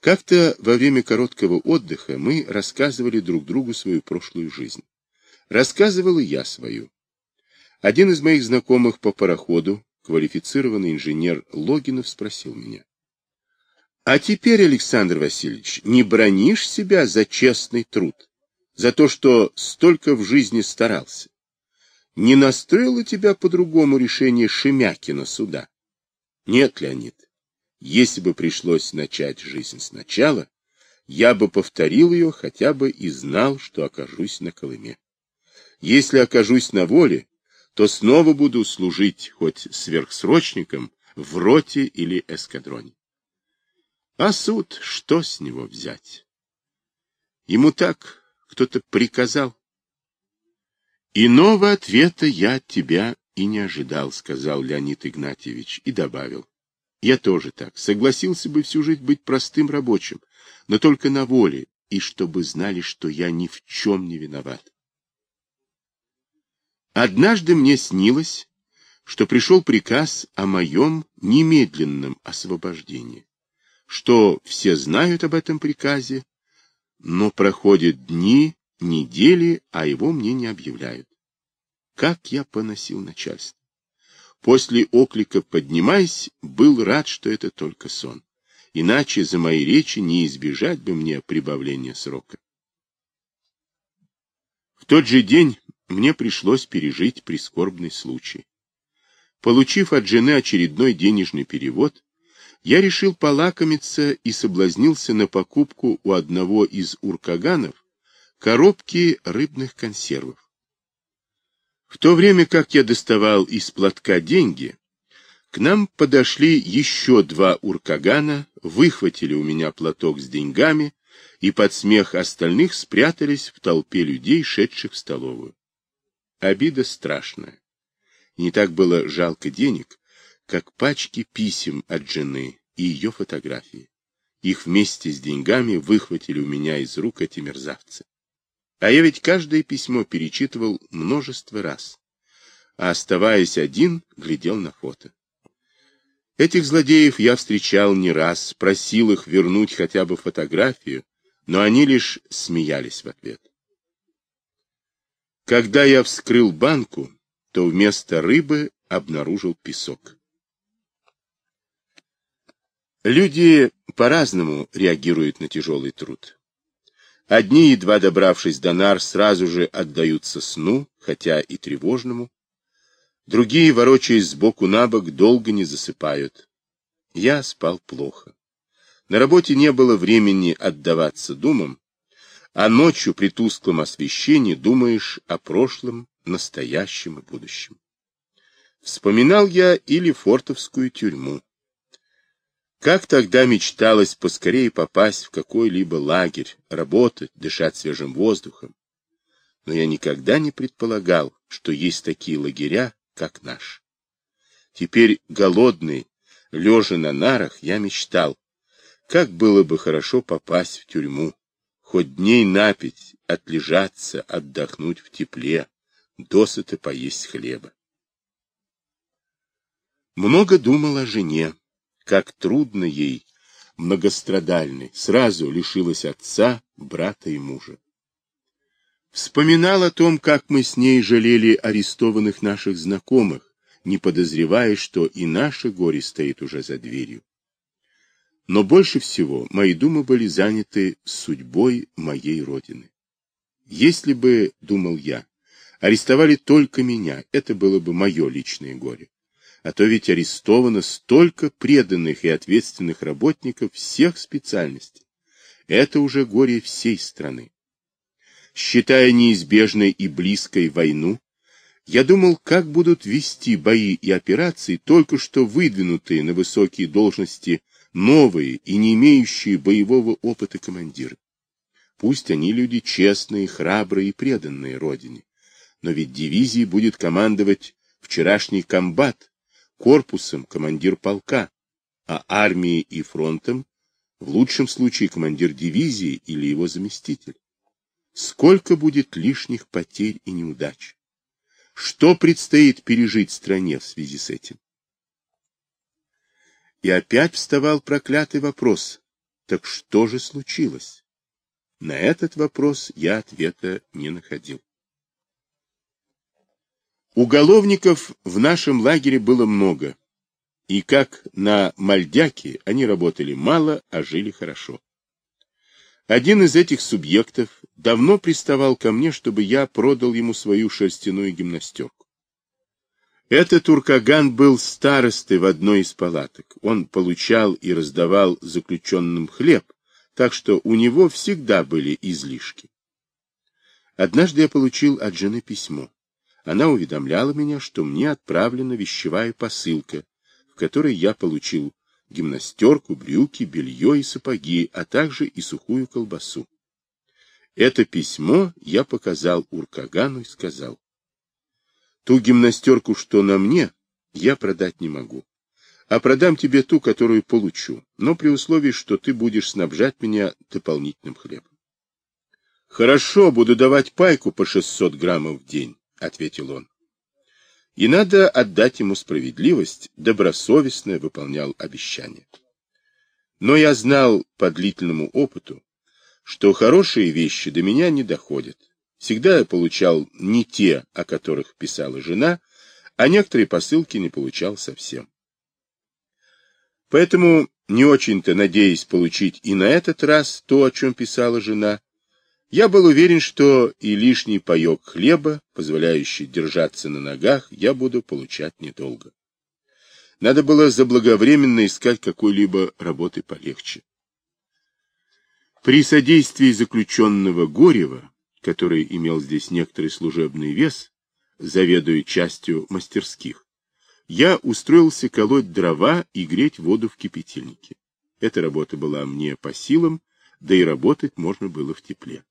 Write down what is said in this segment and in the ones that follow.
Как-то во время короткого отдыха мы рассказывали друг другу свою прошлую жизнь. Рассказывал и я свою. Один из моих знакомых по пароходу, квалифицированный инженер Логинов, спросил меня. А теперь, Александр Васильевич, не бронишь себя за честный труд, за то, что столько в жизни старался? Не настроило тебя по-другому решение Шемякина суда? Нет, Леонид, если бы пришлось начать жизнь сначала, я бы повторил ее хотя бы и знал, что окажусь на Колыме. Если окажусь на воле, то снова буду служить хоть сверхсрочником в роте или эскадроне. А суд, что с него взять? Ему так кто-то приказал. Иного ответа я от тебя и не ожидал, сказал Леонид Игнатьевич и добавил. Я тоже так, согласился бы всю жизнь быть простым рабочим, но только на воле, и чтобы знали, что я ни в чем не виноват. Однажды мне снилось, что пришел приказ о моем немедленном освобождении, что все знают об этом приказе, но проходят дни, недели, а его мне не объявляют. Как я поносил начальство. После оклика «поднимайся» был рад, что это только сон. Иначе за мои речи не избежать бы мне прибавления срока. В тот же день мне пришлось пережить прискорбный случай. Получив от жены очередной денежный перевод, я решил полакомиться и соблазнился на покупку у одного из уркаганов коробки рыбных консервов. В то время как я доставал из платка деньги, к нам подошли еще два уркагана, выхватили у меня платок с деньгами и под смех остальных спрятались в толпе людей, шедших в столовую. Обида страшная. не так было жалко денег, как пачки писем от жены и ее фотографии. Их вместе с деньгами выхватили у меня из рук эти мерзавцы. А я ведь каждое письмо перечитывал множество раз, а оставаясь один, глядел на фото. Этих злодеев я встречал не раз, просил их вернуть хотя бы фотографию, но они лишь смеялись в ответ. Когда я вскрыл банку, то вместо рыбы обнаружил песок. Люди по-разному реагируют на тяжелый труд. Одни, едва добравшись до нар, сразу же отдаются сну, хотя и тревожному. Другие, ворочаясь сбоку на бок, долго не засыпают. Я спал плохо. На работе не было времени отдаваться думам, а ночью при тусклом освещении думаешь о прошлом, настоящем и будущем. Вспоминал я или фортовскую тюрьму. Как тогда мечталось поскорее попасть в какой-либо лагерь, работать, дышать свежим воздухом. Но я никогда не предполагал, что есть такие лагеря, как наш. Теперь голодный, лежа на нарах, я мечтал, как было бы хорошо попасть в тюрьму, хоть дней напить, отлежаться, отдохнуть в тепле, досыта поесть хлеба. Много думал о жене, как трудно ей, многострадальной, сразу лишилась отца, брата и мужа. Вспоминал о том, как мы с ней жалели арестованных наших знакомых, не подозревая, что и наше горе стоит уже за дверью. Но больше всего мои думы были заняты судьбой моей родины. Если бы, думал я, арестовали только меня, это было бы мое личное горе. А то ведь арестовано столько преданных и ответственных работников всех специальностей. Это уже горе всей страны. Считая неизбежной и близкой войну, я думал, как будут вести бои и операции только что выдвинутые на высокие должности новые и не имеющие боевого опыта командиры. Пусть они люди честные, храбрые и преданные родине, но ведь дивизией будет командовать вчерашний комбат, корпусом командир полка, а армией и фронтом в лучшем случае командир дивизии или его заместитель. Сколько будет лишних потерь и неудач? Что предстоит пережить стране в связи с этим? И опять вставал проклятый вопрос, Так что же случилось? На этот вопрос я ответа не находил. Уголовников в нашем лагере было много, и как на Мальдяке они работали мало, а жили хорошо. Один из этих субъектов давно приставал ко мне, чтобы я продал ему свою шерстяную гимнастерку. Этот Уркаган был старостой в одной из палаток. Он получал и раздавал заключенным хлеб, так что у него всегда были излишки. Однажды я получил от жены письмо. Она уведомляла меня, что мне отправлена вещевая посылка, в которой я получил гимнастерку, брюки, белье и сапоги, а также и сухую колбасу. Это письмо я показал Уркагану и сказал, Ту гимнастерку, что на мне, я продать не могу. А продам тебе ту, которую получу, но при условии, что ты будешь снабжать меня дополнительным хлебом. Хорошо, буду давать пайку по 600 граммов в день, ответил он. И надо отдать ему справедливость, добросовестно выполнял обещание. Но я знал по длительному опыту, что хорошие вещи до меня не доходят. Всегда я получал не те, о которых писала жена, а некоторые посылки не получал совсем. Поэтому, не очень-то надеясь получить и на этот раз то, о чем писала жена, я был уверен, что и лишний паек хлеба, позволяющий держаться на ногах, я буду получать недолго. Надо было заблаговременно искать какой-либо работы полегче. При содействии заключенного Горева который имел здесь некоторый служебный вес, заведуя частью мастерских, я устроился колоть дрова и греть воду в кипятильнике. Эта работа была мне по силам, да и работать можно было в тепле.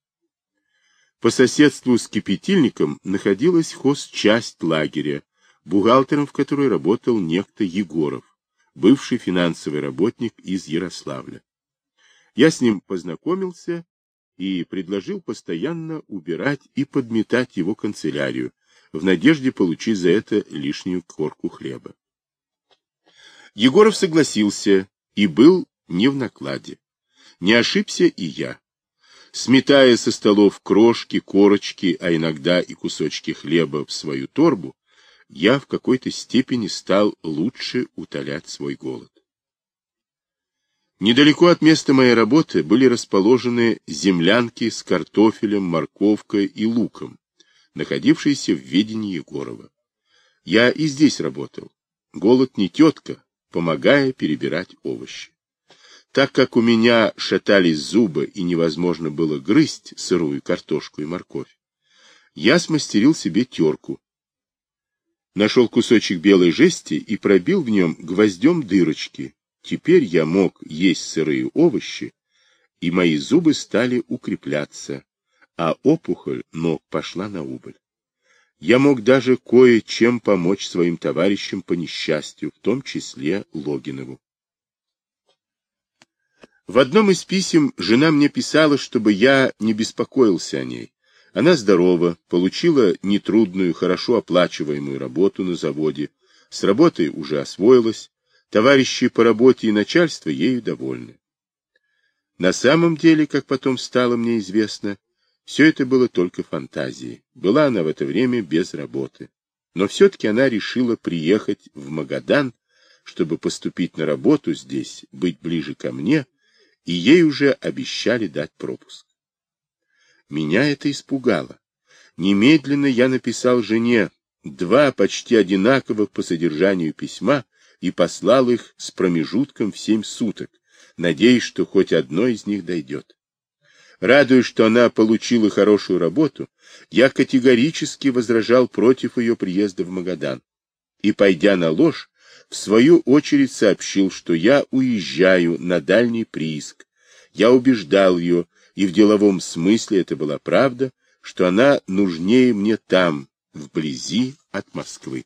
По соседству с кипятильником находилась хозчасть лагеря, бухгалтером в которой работал некто Егоров, бывший финансовый работник из Ярославля. Я с ним познакомился и предложил постоянно убирать и подметать его канцелярию, в надежде получить за это лишнюю корку хлеба. Егоров согласился и был не в накладе. Не ошибся и я. Сметая со столов крошки, корочки, а иногда и кусочки хлеба в свою торбу, я в какой-то степени стал лучше утолять свой голод. Недалеко от места моей работы были расположены землянки с картофелем, морковкой и луком, находившиеся в ведении Егорова. Я и здесь работал. Голод не тетка, помогая перебирать овощи. Так как у меня шатались зубы и невозможно было грызть сырую картошку и морковь, я смастерил себе терку. Нашел кусочек белой жести и пробил в нем гвоздем дырочки, Теперь я мог есть сырые овощи, и мои зубы стали укрепляться, а опухоль ног пошла на убыль. Я мог даже кое-чем помочь своим товарищам по несчастью, в том числе Логинову. В одном из писем жена мне писала, чтобы я не беспокоился о ней. Она здорова, получила нетрудную, хорошо оплачиваемую работу на заводе, с работой уже освоилась, Товарищи по работе и начальство ею довольны. На самом деле, как потом стало мне известно, все это было только фантазией. Была она в это время без работы. Но все-таки она решила приехать в Магадан, чтобы поступить на работу здесь, быть ближе ко мне, и ей уже обещали дать пропуск. Меня это испугало. Немедленно я написал жене два почти одинаковых по содержанию письма, и послал их с промежутком в семь суток, надеясь, что хоть одно из них дойдет. Радуясь, что она получила хорошую работу, я категорически возражал против ее приезда в Магадан. И, пойдя на ложь, в свою очередь сообщил, что я уезжаю на дальний прииск. Я убеждал ее, и в деловом смысле это была правда, что она нужнее мне там, вблизи от Москвы.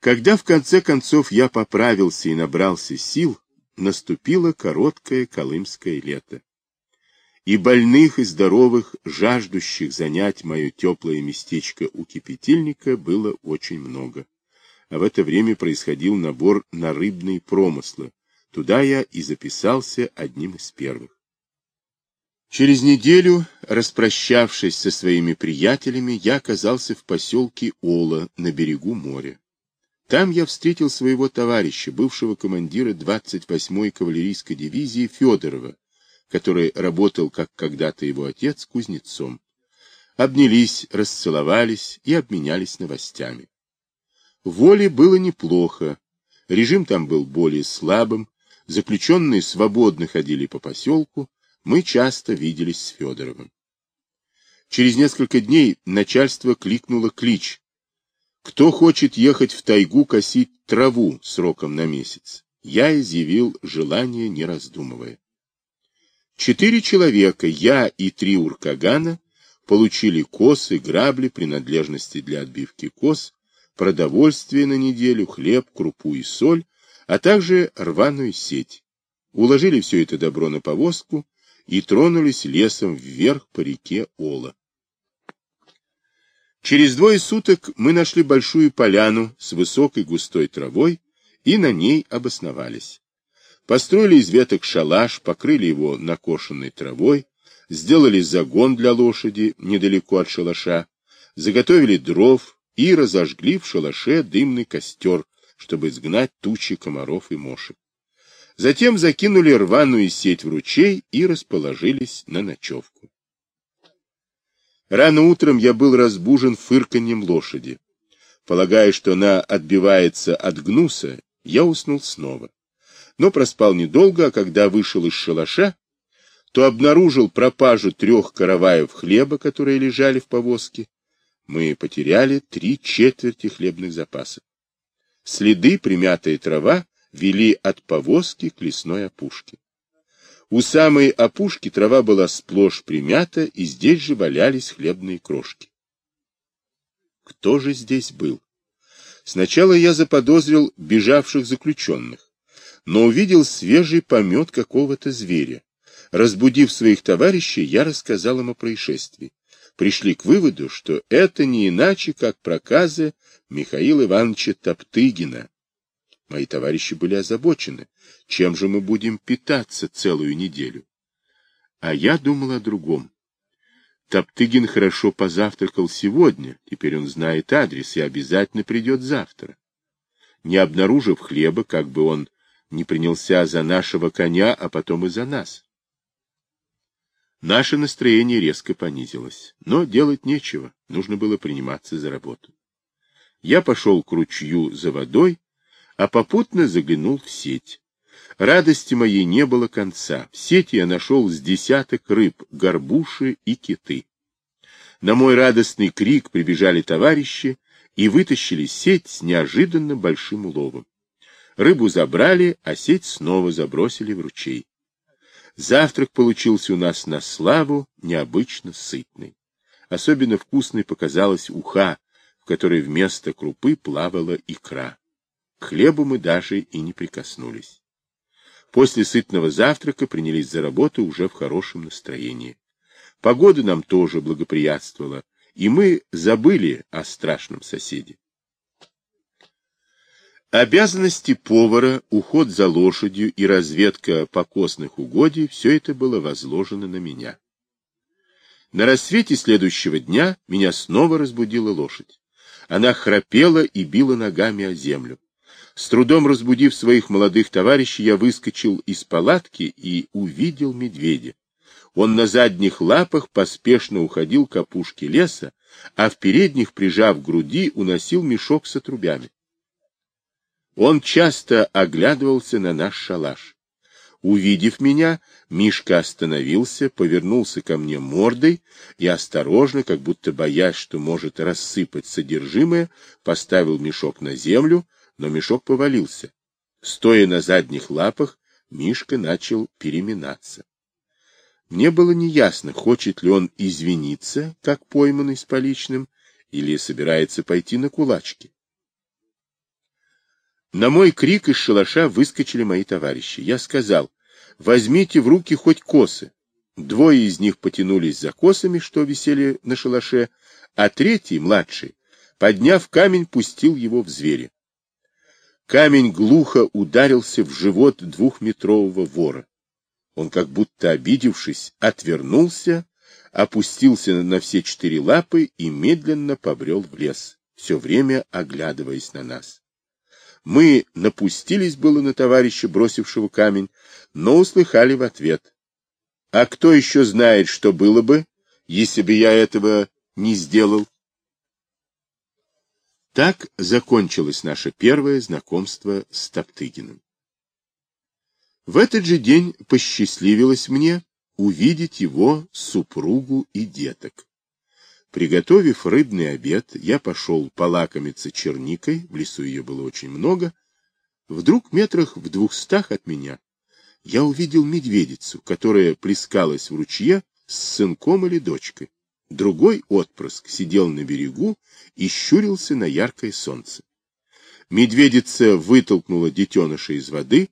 Когда в конце концов я поправился и набрался сил, наступило короткое колымское лето. И больных, и здоровых, жаждущих занять мое теплое местечко у кипятильника было очень много. А в это время происходил набор на рыбные промыслы, Туда я и записался одним из первых. Через неделю, распрощавшись со своими приятелями, я оказался в поселке Ола на берегу моря. Там я встретил своего товарища, бывшего командира 28-й кавалерийской дивизии Федорова, который работал, как когда-то его отец, кузнецом. Обнялись, расцеловались и обменялись новостями. Воле было неплохо, режим там был более слабым, заключенные свободно ходили по поселку, мы часто виделись с Федоровым. Через несколько дней начальство кликнуло клич. Кто хочет ехать в тайгу косить траву сроком на месяц? Я изъявил желание, не раздумывая. Четыре человека, я и три уркагана, получили косы, грабли, принадлежности для отбивки кос, продовольствие на неделю, хлеб, крупу и соль, а также рваную сеть. Уложили все это добро на повозку и тронулись лесом вверх по реке Ола. Через двое суток мы нашли большую поляну с высокой густой травой и на ней обосновались. Построили из веток шалаш, покрыли его накошенной травой, сделали загон для лошади недалеко от шалаша, заготовили дров и разожгли в шалаше дымный костер, чтобы изгнать тучи комаров и мошек. Затем закинули рваную сеть в ручей и расположились на ночевку. Рано утром я был разбужен фырканьем лошади. Полагая, что она отбивается от гнуса, я уснул снова. Но проспал недолго, а когда вышел из шалаша, то обнаружил пропажу трех караваев хлеба, которые лежали в повозке. Мы потеряли три четверти хлебных запасов. Следы, примятая трава, вели от повозки к лесной опушке. У самой опушки трава была сплошь примята, и здесь же валялись хлебные крошки. Кто же здесь был? Сначала я заподозрил бежавших заключенных, но увидел свежий помет какого-то зверя. Разбудив своих товарищей, я рассказал им о происшествии. Пришли к выводу, что это не иначе, как проказы Михаила Ивановича Топтыгина, Мои товарищи были озабочены. Чем же мы будем питаться целую неделю? А я думал о другом. Топтыгин хорошо позавтракал сегодня, теперь он знает адрес и обязательно придет завтра. Не обнаружив хлеба, как бы он не принялся за нашего коня, а потом и за нас. Наше настроение резко понизилось, но делать нечего, нужно было приниматься за работу. Я пошел к ручью за водой, а попутно заглянул в сеть. Радости моей не было конца. В сети я нашел с десяток рыб, горбуши и киты. На мой радостный крик прибежали товарищи и вытащили сеть с неожиданно большим уловом. Рыбу забрали, а сеть снова забросили в ручей. Завтрак получился у нас на славу необычно сытный. Особенно вкусной показалась уха, в которой вместо крупы плавала икра. К хлебу мы даже и не прикоснулись. После сытного завтрака принялись за работу уже в хорошем настроении. Погода нам тоже благоприятствовала, и мы забыли о страшном соседе. Обязанности повара, уход за лошадью и разведка покосных угодий — все это было возложено на меня. На рассвете следующего дня меня снова разбудила лошадь. Она храпела и била ногами о землю. С трудом разбудив своих молодых товарищей, я выскочил из палатки и увидел медведя. Он на задних лапах поспешно уходил к опушке леса, а в передних, прижав груди, уносил мешок с отрубями. Он часто оглядывался на наш шалаш. Увидев меня, Мишка остановился, повернулся ко мне мордой и осторожно, как будто боясь, что может рассыпать содержимое, поставил мешок на землю, но мешок повалился. Стоя на задних лапах, Мишка начал переминаться. Мне было неясно, хочет ли он извиниться, как пойманный с поличным, или собирается пойти на кулачки. На мой крик из шалаша выскочили мои товарищи. Я сказал, возьмите в руки хоть косы. Двое из них потянулись за косами, что висели на шалаше, а третий, младший, подняв камень, пустил его в зверя. камень глухо ударился в живот двухметрового вора. Он, как будто обидевшись, отвернулся, опустился на все четыре лапы и медленно побрел в лес, все время оглядываясь на нас. Мы напустились было на товарища, бросившего камень, но услыхали в ответ. А кто еще знает, что было бы, если бы я этого не сделал? Так закончилось наше первое знакомство с Топтыгиным. В этот же день посчастливилось мне увидеть его супругу и деток. Приготовив рыбный обед, я пошел полакомиться черникой, в лесу ее было очень много. Вдруг метрах в двухстах от меня я увидел медведицу, которая плескалась в ручье с сынком или дочкой. Другой отпрыск сидел на берегу и щурился на яркое солнце. Медведица вытолкнула детеныша из воды,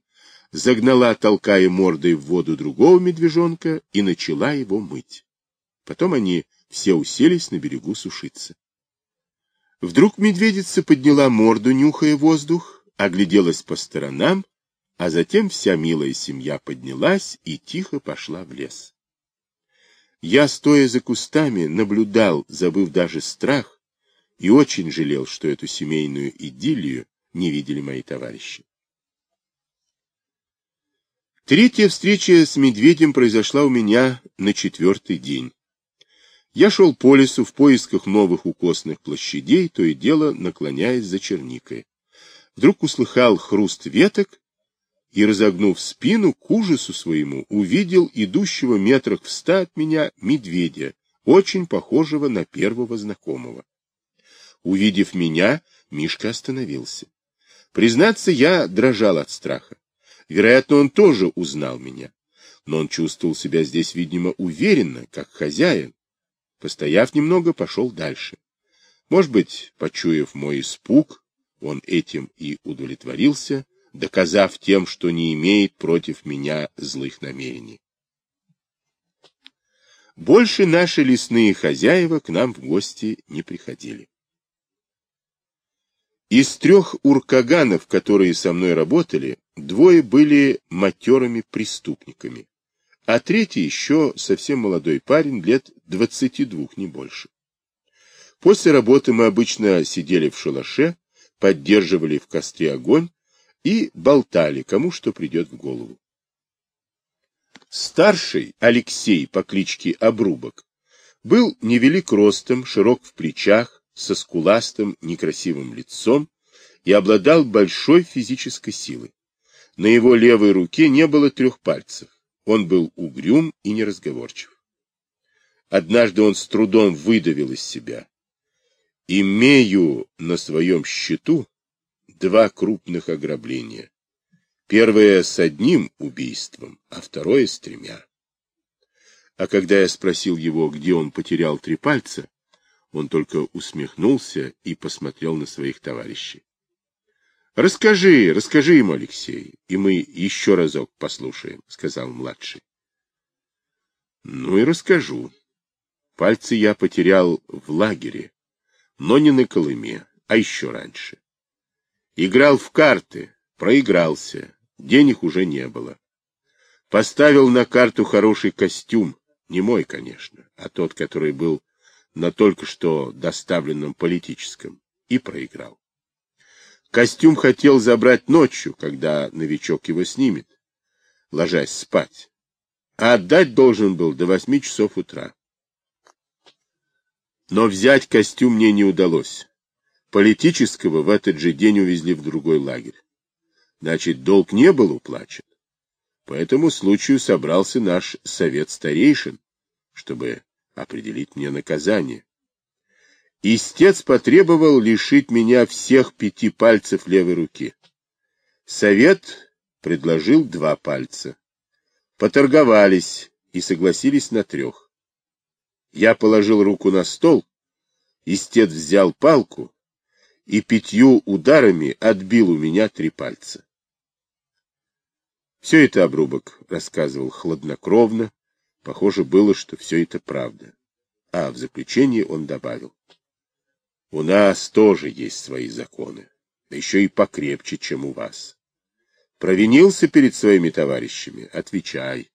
загнала, толкая мордой в воду другого медвежонка, и начала его мыть. Потом они все уселись на берегу сушиться. Вдруг медведица подняла морду, нюхая воздух, огляделась по сторонам, а затем вся милая семья поднялась и тихо пошла в лес. Я, стоя за кустами, наблюдал, забыв даже страх, и очень жалел, что эту семейную идиллию не видели мои товарищи. Третья встреча с медведем произошла у меня на четвертый день. Я шел по лесу в поисках новых укосных площадей, то и дело наклоняясь за черникой. Вдруг услыхал хруст веток и, разогнув спину, к ужасу своему увидел идущего метрах в ста от меня медведя, очень похожего на первого знакомого. Увидев меня, Мишка остановился. Признаться, я дрожал от страха. Вероятно, он тоже узнал меня. Но он чувствовал себя здесь, видимо, уверенно, как хозяин. Постояв немного, пошел дальше. Может быть, почуяв мой испуг, он этим и удовлетворился, доказав тем, что не имеет против меня злых намерений. Больше наши лесные хозяева к нам в гости не приходили. Из трех уркаганов, которые со мной работали, двое были матерыми преступниками, а третий еще совсем молодой парень, лет 22, не больше. После работы мы обычно сидели в шалаше, поддерживали в костре огонь и болтали, кому что придет в голову. Старший, Алексей по кличке Обрубок, был невелик ростом, широк в плечах, со скуластым, некрасивым лицом и обладал большой физической силой. На его левой руке не было трех пальцев. Он был угрюм и неразговорчив. Однажды он с трудом выдавил из себя. «Имею на своем счету два крупных ограбления. Первое с одним убийством, а второе с тремя. А когда я спросил его, где он потерял три пальца, он только усмехнулся и посмотрел на своих товарищей. — Расскажи, расскажи ему, Алексей, и мы еще разок послушаем, — сказал младший. — Ну и расскажу. Пальцы я потерял в лагере, но не на Колыме, а еще раньше. Играл в карты, проигрался, денег уже не было. Поставил на карту хороший костюм, не мой, конечно, а тот, который был на только что доставленном политическом, и проиграл. Костюм хотел забрать ночью, когда новичок его снимет, ложась спать, а отдать должен был до восьми часов утра. Но взять костюм мне не удалось. Политического в этот же день увезли в другой лагерь. Значит, долг не был уплачен. По этому случаю собрался наш совет старейшин, чтобы определить мне наказание. Истец потребовал лишить меня всех пяти пальцев левой руки. Совет предложил два пальца. Поторговались и согласились на трех. Я положил руку на стол, истец взял палку и пятью ударами отбил у меня три пальца. Все это обрубок рассказывал хладнокровно. Похоже было, что все это правда. А в заключении он добавил. У нас тоже есть свои законы. да еще и покрепче, чем у вас. Провинился перед своими товарищами? Отвечай.